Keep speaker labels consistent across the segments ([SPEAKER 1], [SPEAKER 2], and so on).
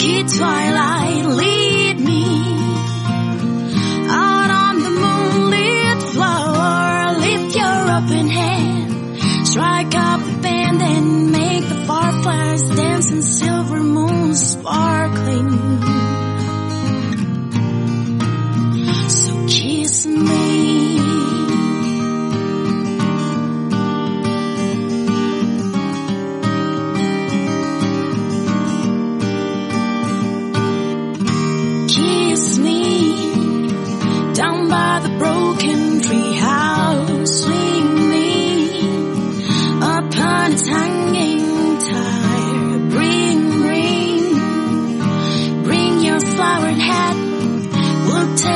[SPEAKER 1] milky twilight, lead me out on the moonlit floor. Lift your open hand, strike up band and make the fireflies dance silver moon sparkling.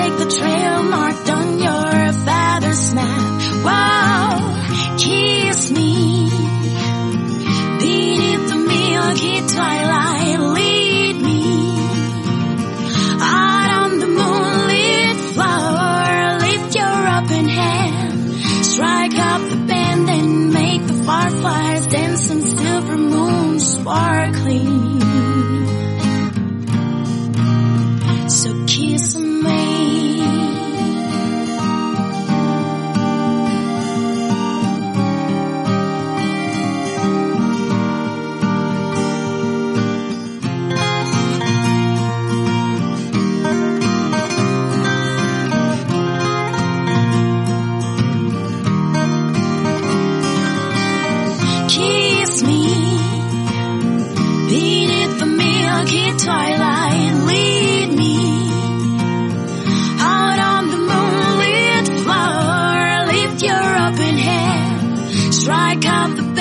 [SPEAKER 1] Take the trail marked on your father's map. Wow, kiss me beneath the milky twilight. Lead me out on the moonlit floor, lift your open hand, strike up the band and make the fireflies dance and silver moon sparkling. So kiss I'm the